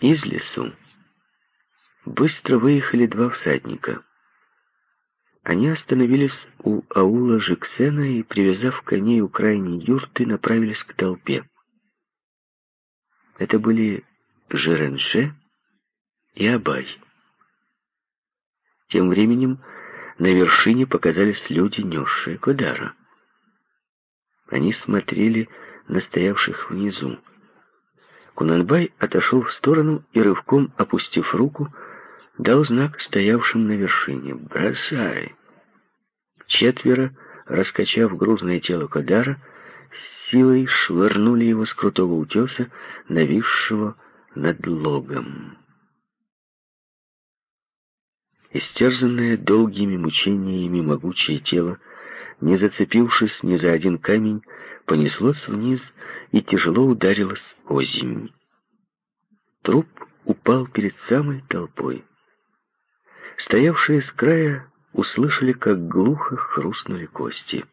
Из лесу быстро выехали два всадника. Они остановились у аула Жиксена и, привязав коней у крайней юрты, направились к толпе. Это были Жеренше и Абай. Тем временем на вершине показались люди, несшие Кодара. Они смотрели на стоявших внизу. Кунанбай отошел в сторону и, рывком опустив руку, дал знак стоявшим на вершине «Бросай!». Четверо, раскачав грузное тело Кадара, силой швырнули его с крутого утеса, нависшего над логом. Истерзанное долгими мучениями могучее тело, не зацепившись ни за один камень, понеслось вниз и тяжело ударилось озимь. Труп упал перед самой толпой. Стоявшие с края услышали, как глухо хрустнули кости.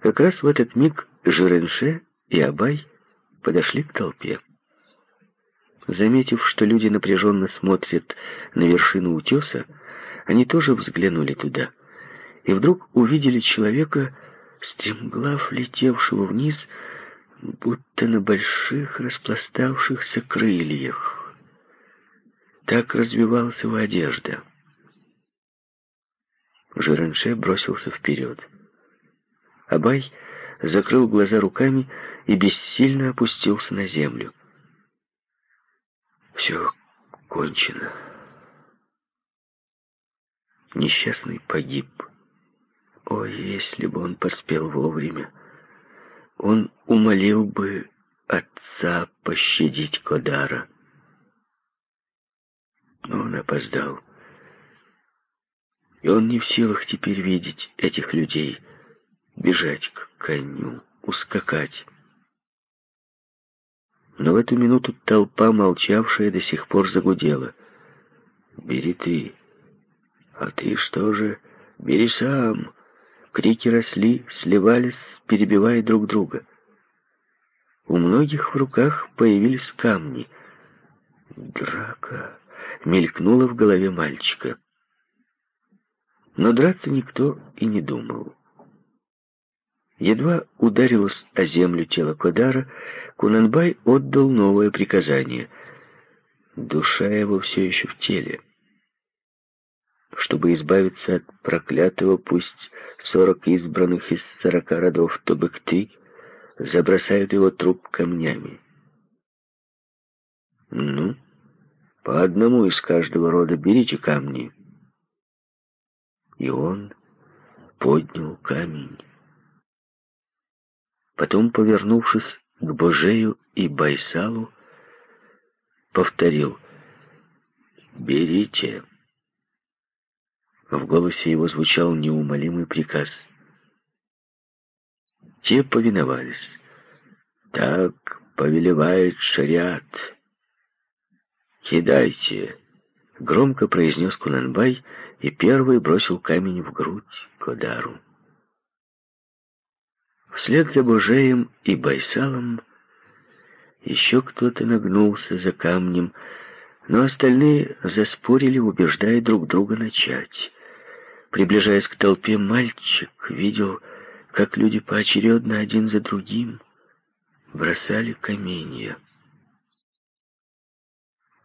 Как раз в этот миг Жиренше и Абай подошли к толпе. Заметив, что люди напряженно смотрят на вершину утеса, они тоже взглянули туда и вдруг увидели человека, стремглав летевшего вниз, будто на больших распластавшихся крыльях. Так развивалась его одежда. Жиранше бросился вперед. Абай закрыл глаза руками и бессильно опустился на землю. Все кончено. Несчастный погиб. О, если бы он поспел вовремя, он умолил бы отца пощадить Кодара. Но он опоздал. И он не в силах теперь видеть этих людей, бежать к коню, ускакать. Но в эту минуту толпа, молчавшая, до сих пор загудела. «Бери ты!» «А ты что же? Бери сам!» Крики росли, сливались, перебивая друг друга. У многих в руках появились камни. Драка мелькнула в голове мальчика. Но драться никто и не думал. Едва ударилось о землю тело Кодара, Кунанбай отдал новое приказание. Душа его все еще в теле. Чтобы избавиться от проклятого, пусть сорок избранных из сорока родов Тобыкты забросают его труп камнями. Ну, по одному из каждого рода берите камни. И он поднял камень. Потом, повернувшись к Божею и Байсалу, повторил «Берите». В голосе его звучал неумолимый приказ. Те повиновались. Так повелевает шариат. «Кидайте!» — громко произнес Кунанбай и первый бросил камень в грудь Кодару. Вслед за Божеем и Байсалом еще кто-то нагнулся за камнем, но остальные заспорили, убеждая друг друга начать. Приближаясь к толпе, мальчик видел, как люди поочередно один за другим бросали каменья.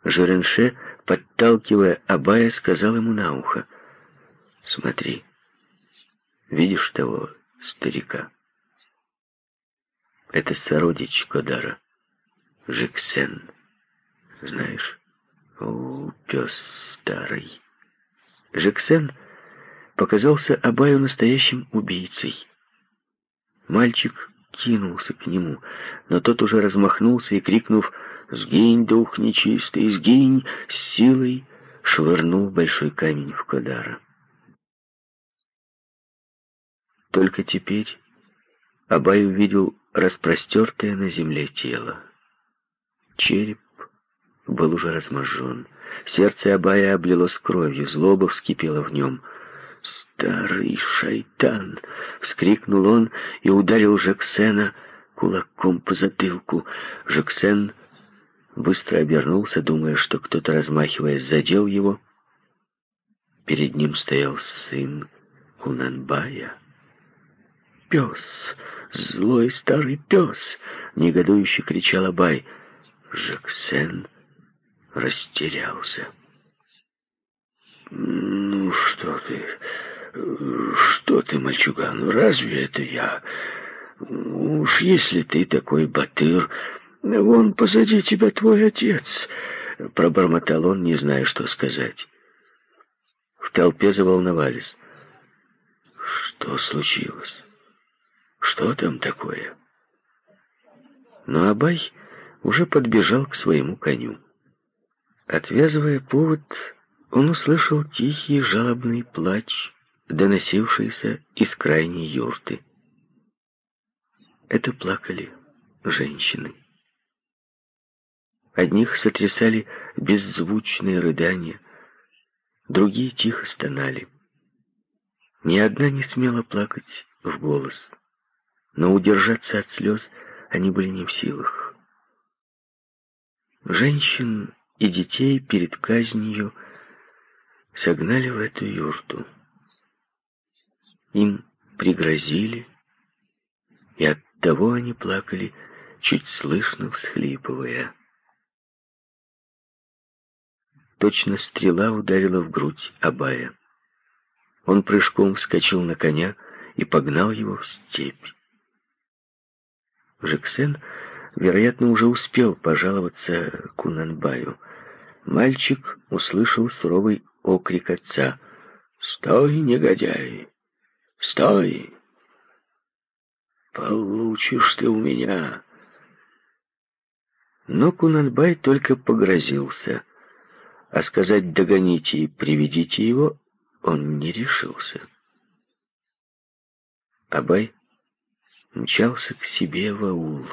Жоренше, подталкивая Абая, сказал ему на ухо, «Смотри, видишь того старика? Это сородич Кодара, Жексен, знаешь? О, пес старый!» Жексен — показался Абаю настоящим убийцей. Мальчик кинулся к нему, но тот уже размахнулся и, крикнув «Сгинь, дух нечистый, сгинь!» с силой швырнул большой камень в Кадара. Только теперь Абай увидел распростертое на земле тело. Череп был уже разможжен. Сердце Абая облилось кровью, злоба вскипела в нем — «Старый шайтан!» — вскрикнул он и ударил Жексена кулаком по затылку. Жексен быстро обернулся, думая, что кто-то, размахиваясь, задел его. Перед ним стоял сын Кунанбая. «Пес! Злой старый пес!» — негодующе кричал Абай. Жаксен растерялся. «Ну что ты, что ты, мальчуган, разве это я? Уж если ты такой батыр, вон позади тебя твой отец!» Пробормотал он, не зная, что сказать. В толпе заволновались. Что случилось? Что там такое? Но Абай уже подбежал к своему коню. Отвязывая повод, он услышал тихий жалобный плач, доносившийся из крайней юрты. Это плакали женщины. Одних сотрясали беззвучные рыдания, другие тихо стонали. Ни одна не смела плакать в голос, но удержаться от слез они были не в силах. Женщин и детей перед казнью согнали в эту юрту. Им пригрозили, и оттого они плакали, чуть слышно всхлипывая. Точно стрела ударила в грудь Абая. Он прыжком вскочил на коня и погнал его в степь. Жексен, вероятно, уже успел пожаловаться Кунанбаю. Мальчик услышал суровый окрик отца. «Стой, негодяй! Стой! Получишь ты у меня!» Но Кунанбай только погрозился, а сказать «догоните и приведите его» он не решился. Абай мчался к себе в аул.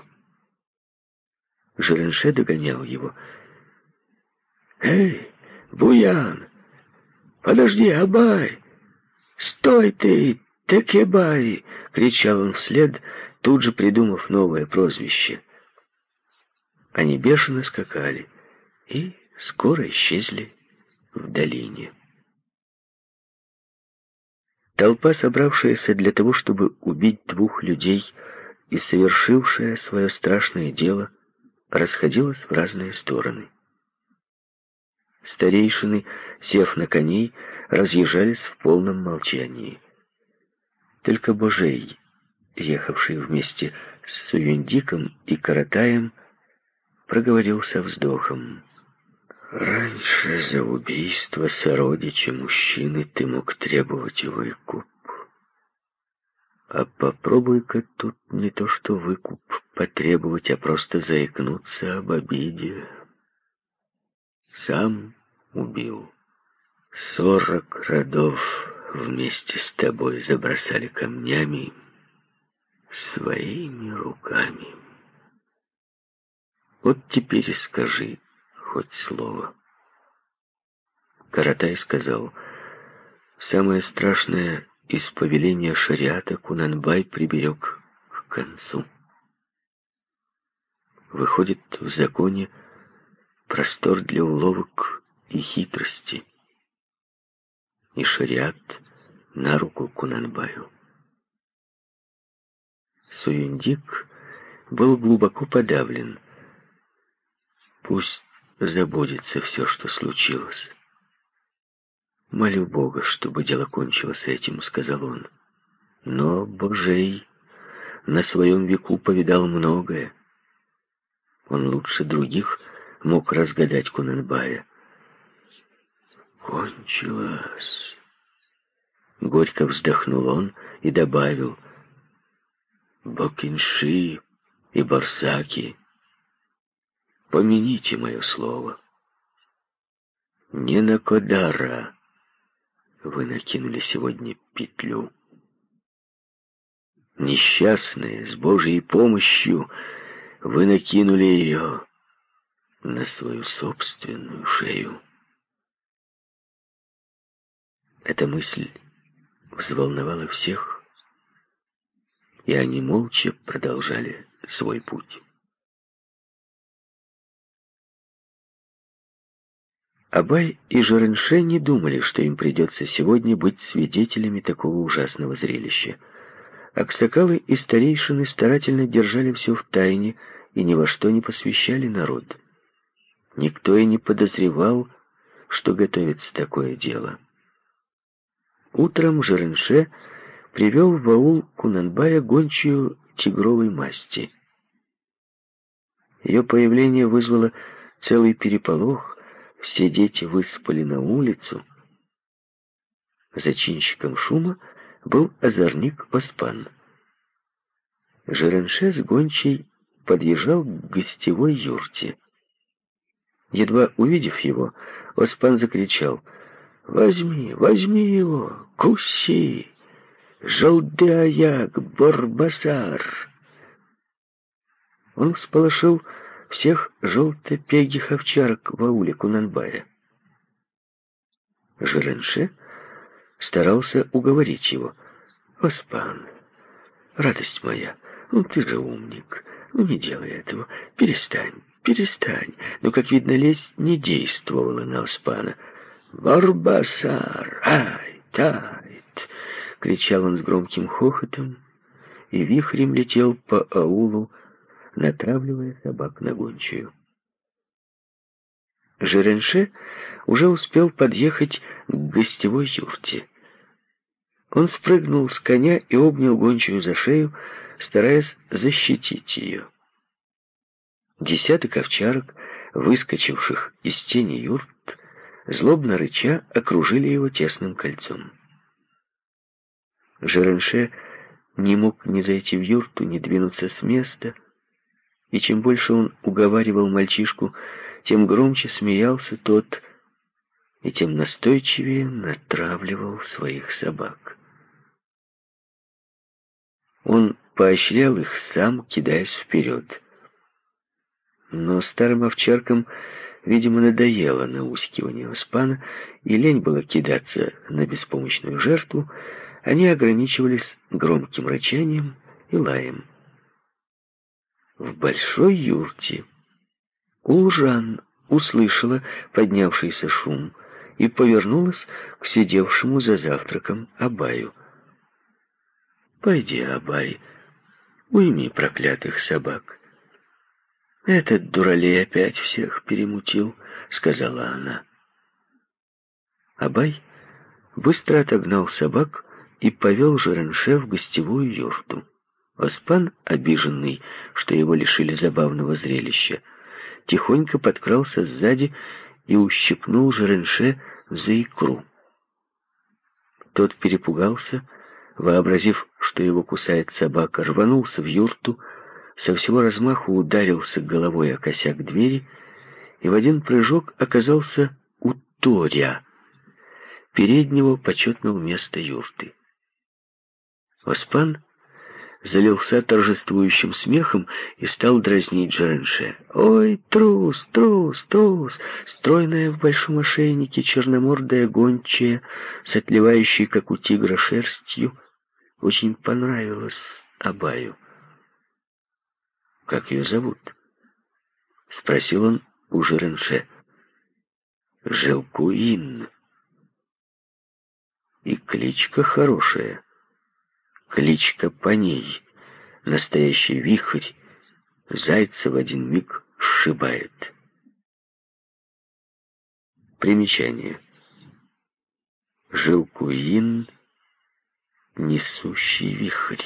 Жеренше догонял его. «Эй, Буян! Подожди, Абай! Стой ты, Текебай!» — кричал он вслед, тут же придумав новое прозвище. Они бешено скакали и скоро исчезли в долине. Толпа, собравшаяся для того, чтобы убить двух людей и совершившая свое страшное дело, расходилась в разные стороны. Старейшины, сев на коней, разъезжались в полном молчании. Только Божей, ехавший вместе с Суюндиком и Каратаем, проговорил со вздохом. Раньше за убийство сородича мужчины ты мог требовать выкуп. А попробуй-ка тут не то что выкуп потребовать, а просто заикнуться об обиде. Сам убил. Сорок родов вместе с тобой забросали камнями своими руками. Вот теперь и скажи, хоть слово. Каратай сказал, самое страшное из повеления шариата Кунанбай приберег к концу. Выходит, в законе простор для уловок и хитрости. И шариат на руку Кунанбаю. Суюндик был глубоко подавлен. Пусть забудется все, что случилось. «Молю Бога, чтобы дело кончилось этим», — сказал он. Но Божей на своем веку повидал многое. Он лучше других мог разгадать Кунанбая. «Кончилось!» Горько вздохнул он и добавил. «Бокинши и Барсаки Помяните мое слово. Не на Кодара вы накинули сегодня петлю. Несчастные, с Божьей помощью, вы накинули ее на свою собственную шею. Эта мысль взволновала всех, и они молча продолжали свой путь. Абай и Жеренше не думали, что им придется сегодня быть свидетелями такого ужасного зрелища. Аксакалы и старейшины старательно держали все в тайне и ни во что не посвящали народ. Никто и не подозревал, что готовится такое дело. Утром Жеренше привел в аул Кунанбая гончую тигровой масти. Ее появление вызвало целый переполох, все дети высыпали на улицу. Зачинщиком шума был озорник Оспан. Жеренше с гончей подъезжал к гостевой юрте. Едва увидев его, Оспан закричал «Возьми, возьми его, куси! Желдяяк, Борбасар!» Он всполошил всех желтопегих овчарок в ауле Кунанбая. Жеренше старался уговорить его. «Оспан, радость моя, ну ты же умник, ну не делай этого, перестань, перестань». Но, как видно, лесть не действовала на Оспана. «Барбасар, ай, тайт!» — кричал он с громким хохотом, и вихрем летел по аулу, натравливая собак на гончую. Жеренше уже успел подъехать к гостевой юрте. Он спрыгнул с коня и обнял гончую за шею, стараясь защитить ее. Десяток овчарок, выскочивших из тени юрт, злобно рыча, окружили его тесным кольцом. Жеренше не мог ни зайти в юрту, ни двинуться с места — и чем больше он уговаривал мальчишку, тем громче смеялся тот, и тем настойчивее натравливал своих собак. Он поощрял их сам, кидаясь вперед. Но старым овчаркам, видимо, надоело наускивание Оспана, и лень было кидаться на беспомощную жертву, они ограничивались громким рычанием и лаем в большой юрте. Улжан услышала поднявшийся шум и повернулась к сидевшему за завтраком Абаю. «Пойди, Абай, уйми проклятых собак. Этот дуралей опять всех перемутил», — сказала она. Абай быстро отогнал собак и повел Жеренше в гостевую юрту. Оспан, обиженный, что его лишили забавного зрелища, тихонько подкрался сзади и ущипнул Жеренше за икру. Тот перепугался, вообразив, что его кусает собака, рванулся в юрту, со всего размаху ударился головой о косяк двери и в один прыжок оказался у Торя, переднего почетного места юрты. Оспан залился торжествующим смехом и стал дразнить Джеренше. «Ой, трус, трус, трус!» Стройная в большом ошейнике черномордая гончая с отливающей, как у тигра, шерстью, очень понравилась Абаю. «Как ее зовут?» — спросил он у Жеренше. «Желкуин». «И кличка хорошая» кличка по ней. Настоящий вихрь зайца в один миг сшибает. Примечание. Жилкуин, несущий вихрь.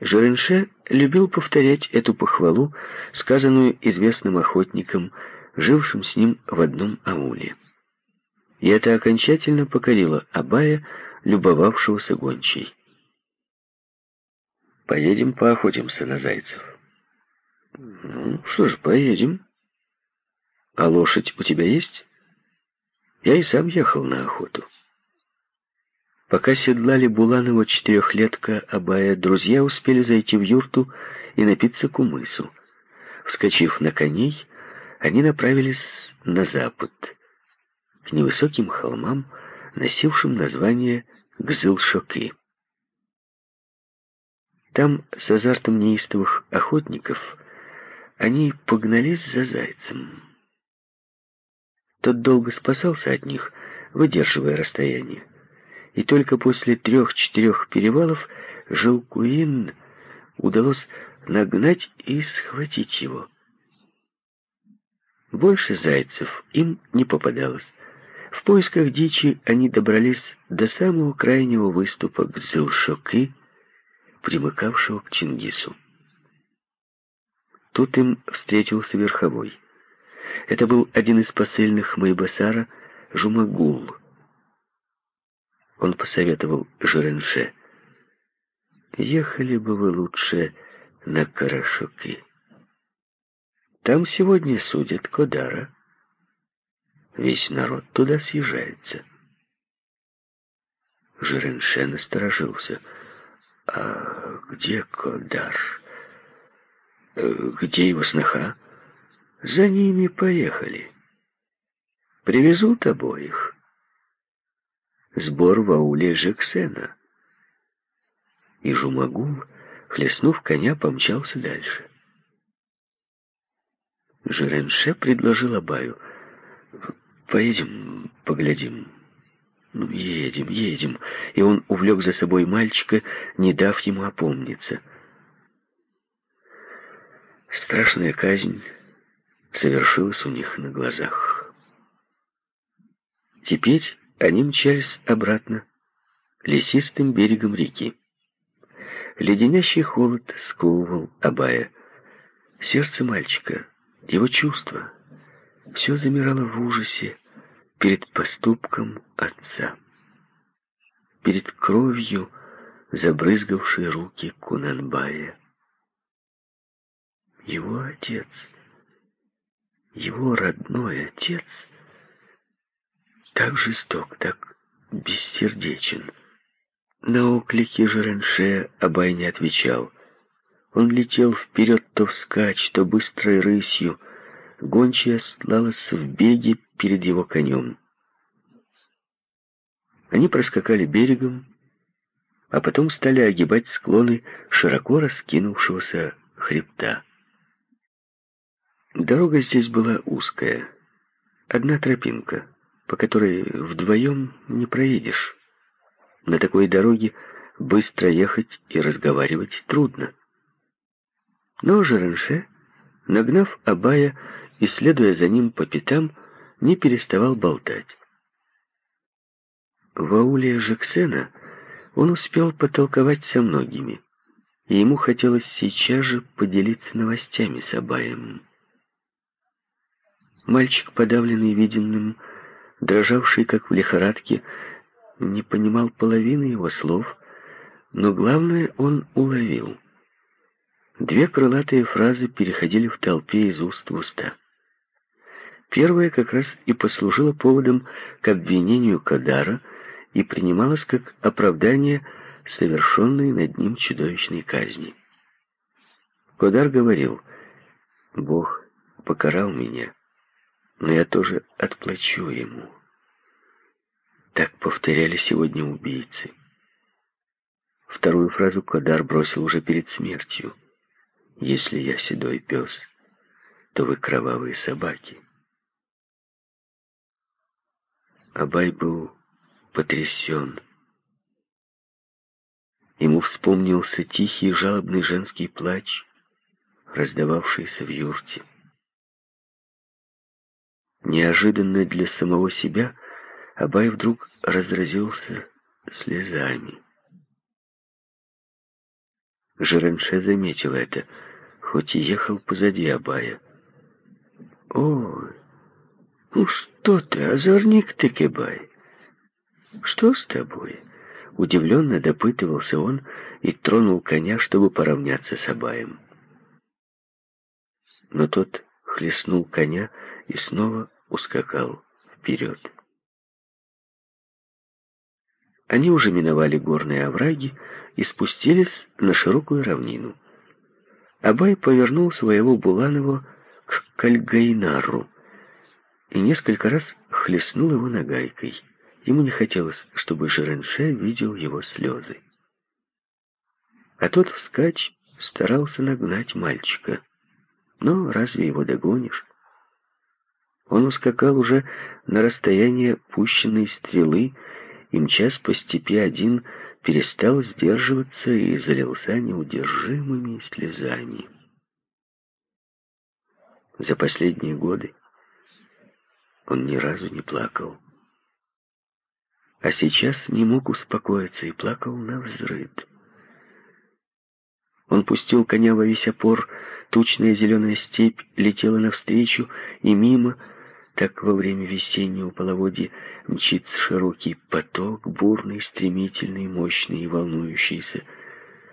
Жеренше любил повторять эту похвалу, сказанную известным охотником, жившим с ним в одном ауле. И это окончательно покорило Абая, любовавшегося гончей. «Поедем поохотимся на зайцев». «Ну, что ж, поедем. А лошадь у тебя есть?» «Я и сам ехал на охоту». Пока седлали Буланова четырехлетка Абая, друзья успели зайти в юрту и напиться кумысу. Вскочив на коней, они направились на запад, к невысоким холмам, носившим название Гзылшоки. Там, с азартом неистовых охотников, они погнались за зайцем. Тот долго спасался от них, выдерживая расстояние. И только после трех-четырех перевалов Жилкуин удалось нагнать и схватить его. Больше зайцев им не попадалось. В поисках дичи они добрались до самого крайнего выступа Гзылшоки, примыкавшего к Чингису. Тут им встретился верховой. Это был один из посыльных Майбасара, Жумагул. Он посоветовал Жиренше. «Ехали бы вы лучше на Карашуки. Там сегодня судят Кодара. Весь народ туда съезжается». Жиренше насторожился. «А где Кодар? Э, где его сноха?» «За ними поехали. Привезут обоих» сбор в ауле Жексена. И Жумагул, хлестнув коня, помчался дальше. Жиренше предложил Абаю. «Поедем, поглядим». «Ну, едем, едем». И он увлек за собой мальчика, не дав ему опомниться. Страшная казнь совершилась у них на глазах. Теперь они мчались обратно, лесистым берегом реки. Леденящий холод сковывал Абая. Сердце мальчика, его чувства, все замирало в ужасе перед поступком отца, перед кровью, забрызгавшей руки Кунанбая. Его отец, его родной отец — так жесток, так бессердечен. На оклики Жеренше Абай не отвечал. Он летел вперед то вскачь, то быстрой рысью. Гончая слалась в беге перед его конем. Они проскакали берегом, а потом стали огибать склоны широко раскинувшегося хребта. Дорога здесь была узкая, одна тропинка — по которой вдвоем не проедешь. На такой дороге быстро ехать и разговаривать трудно. Но Жеренше, нагнав Абая и следуя за ним по пятам, не переставал болтать. В ауле Жексена он успел потолковать со многими, и ему хотелось сейчас же поделиться новостями с Абаем. Мальчик, подавленный виденным, дрожавший как в лихорадке, не понимал половины его слов, но главное он уловил. Две крылатые фразы переходили в толпе из уст в уста. Первая как раз и послужила поводом к обвинению Кадара и принималась как оправдание совершенной над ним чудовищной казни. Кадар говорил, «Бог покарал меня, но я тоже отплачу ему. Так повторяли сегодня убийцы. Вторую фразу Кадар бросил уже перед смертью. «Если я седой пес, то вы кровавые собаки». Абай был потрясен. Ему вспомнился тихий жалобный женский плач, раздававшийся в юрте. Неожиданно для самого себя Абай вдруг разразился слезами. Жеренше заметил это, хоть и ехал позади Абая. «Ой, ну что ты, озорник ты, Кебай? Что с тобой?» Удивленно допытывался он и тронул коня, чтобы поравняться с Абаем. Но тот хлестнул коня и снова ускакал вперед. Они уже миновали горные овраги и спустились на широкую равнину. Абай повернул своего Буланова к Кальгайнару и несколько раз хлестнул его нагайкой. Ему не хотелось, чтобы Жеренше видел его слезы. А тот вскачь старался нагнать мальчика. Но разве его догонишь? Он ускакал уже на расстояние пущенной стрелы, и, мчас по степи один, перестал сдерживаться и залился неудержимыми слезами. За последние годы он ни разу не плакал. А сейчас не мог успокоиться и плакал на взрыд. Он пустил коня во весь опор, тучная зеленая степь летела навстречу и мимо, так во время весеннего половодья мчится широкий поток, бурный, стремительный, мощный и волнующийся.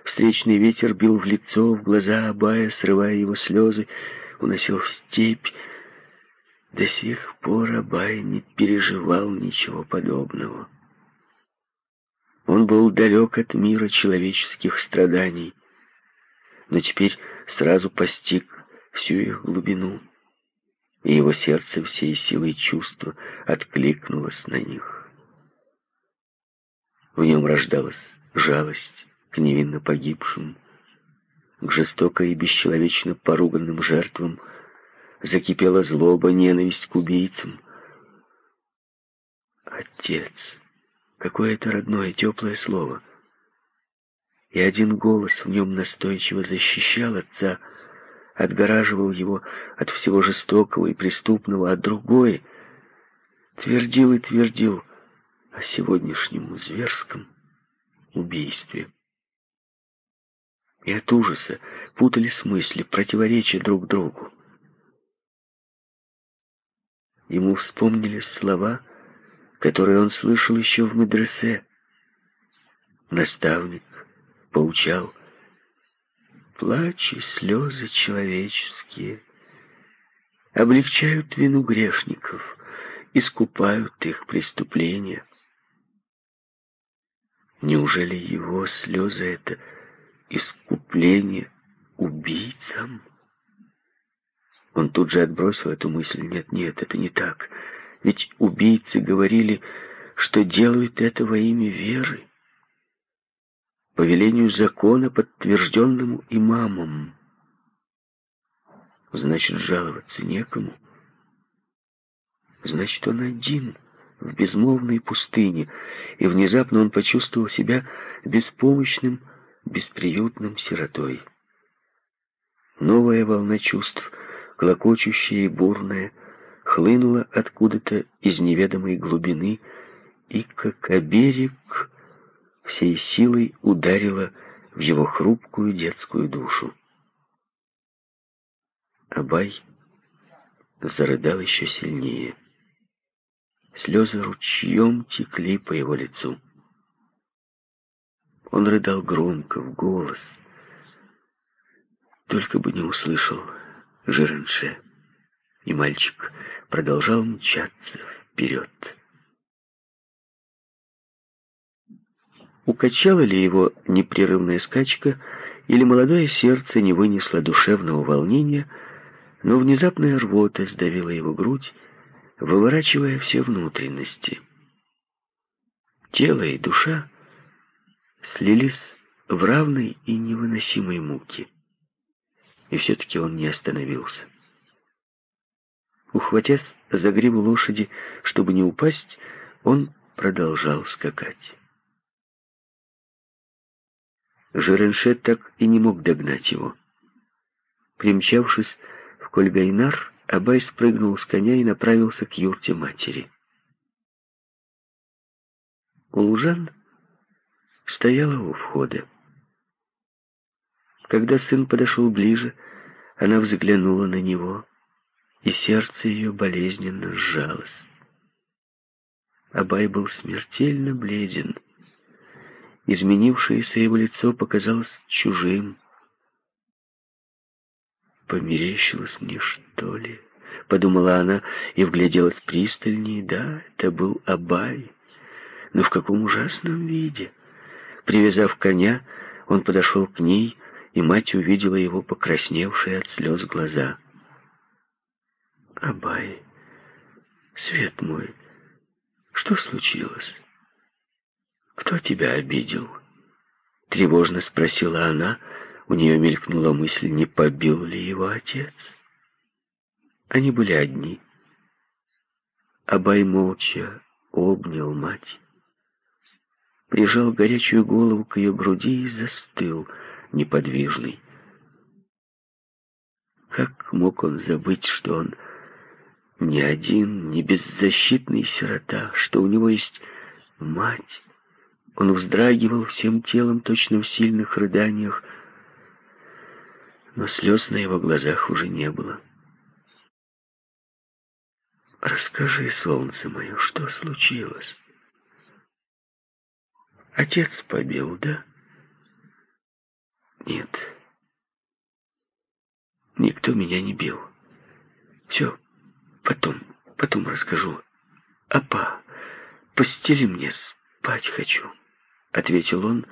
Встречный ветер бил в лицо, в глаза Абая, срывая его слезы, уносил в степь. До сих пор Абай не переживал ничего подобного. Он был далек от мира человеческих страданий, но теперь сразу постиг всю их глубину, и его сердце всей силой чувства откликнулось на них. В нем рождалась жалость к невинно погибшим, к жестоко и бесчеловечно поруганным жертвам, закипела злоба, ненависть к убийцам. Отец, какое это родное, теплое слово — и один голос в нем настойчиво защищал отца, отгораживал его от всего жестокого и преступного, а другой твердил и твердил о сегодняшнем зверском убийстве. И от ужаса путались мысли, противоречия друг другу. Ему вспомнились слова, которые он слышал еще в медресе. Наставник поучал. Плач и слезы человеческие облегчают вину грешников, искупают их преступления. Неужели его слезы — это искупление убийцам? Он тут же отбросил эту мысль. Нет, нет, это не так. Ведь убийцы говорили, что делают это во имя веры по велению закона, подтвержденному имамом. Значит, жаловаться некому. Значит, он один в безмолвной пустыне, и внезапно он почувствовал себя беспомощным, бесприютным сиротой. Новая волна чувств, клокочущая и бурная, хлынула откуда-то из неведомой глубины, и, как оберег, всей силой ударила в его хрупкую детскую душу. Абай зарыдал еще сильнее. Слезы ручьем текли по его лицу. Он рыдал громко, в голос. Только бы не услышал Жиренше. И мальчик продолжал мчаться вперед. Укачала ли его непрерывная скачка, или молодое сердце не вынесло душевного волнения, но внезапная рвота сдавила его грудь, выворачивая все внутренности. Тело и душа слились в равной и невыносимой муке. И все-таки он не остановился. Ухватясь за гриву лошади, чтобы не упасть, он продолжал скакать. Жеренше так и не мог догнать его. Примчавшись в Кольгайнар, Абай спрыгнул с коня и направился к юрте матери. Улжан стояла у входа. Когда сын подошел ближе, она взглянула на него, и сердце ее болезненно сжалось. Абай был смертельно бледен. Изменившееся его лицо показалось чужим. «Померещилось мне, что ли?» — подумала она и вгляделась пристальнее. Да, это был Абай, но в каком ужасном виде. Привязав коня, он подошел к ней, и мать увидела его покрасневшие от слез глаза. «Абай, свет мой, что случилось?» «Кто тебя обидел?» Тревожно спросила она. У нее мелькнула мысль, не побил ли его отец. Они были одни. Абай молча обнял мать, прижал горячую голову к ее груди и застыл, неподвижный. Как мог он забыть, что он не один, не беззащитный сирота, что у него есть мать? Он вздрагивал всем телом, точно в сильных рыданиях, но слез на его глазах уже не было. «Расскажи, солнце мое, что случилось?» «Отец побил, да?» «Нет, никто меня не бил. Все, потом, потом расскажу. Апа, постели мне, спать хочу», — ответил он,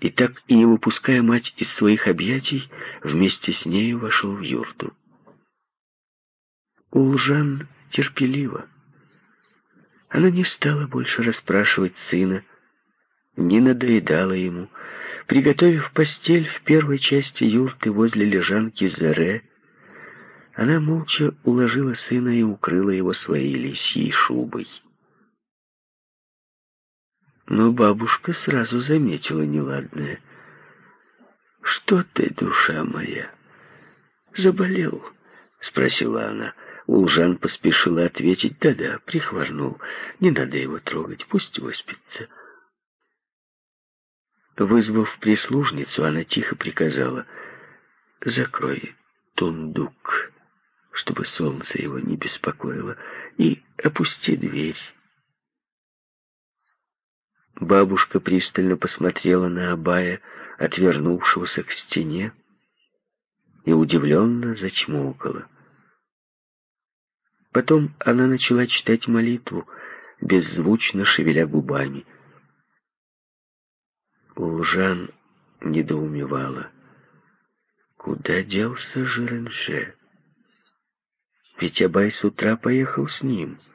и так и не выпуская мать из своих объятий, вместе с нею вошел в юрту. Улжан терпеливо. Она не стала больше расспрашивать сына, не надоедала ему. Приготовив постель в первой части юрты возле лежанки Зере, она молча уложила сына и укрыла его своей лисьей шубой. Но бабушка сразу заметила неладное. «Что ты, душа моя, заболел?» — спросила она. Улжан поспешила ответить, да-да, прихворнул. Не надо его трогать, пусть выспится. Вызвав прислужницу, она тихо приказала, закрой тундук, чтобы солнце его не беспокоило, и опусти дверь. Бабушка пристально посмотрела на Абая, отвернувшегося к стене, и удивленно зачмокала. Потом она начала читать молитву, беззвучно шевеля губами. Улжан недоумевала. Куда делся Жиренше? Ведь Абай с утра поехал с ним —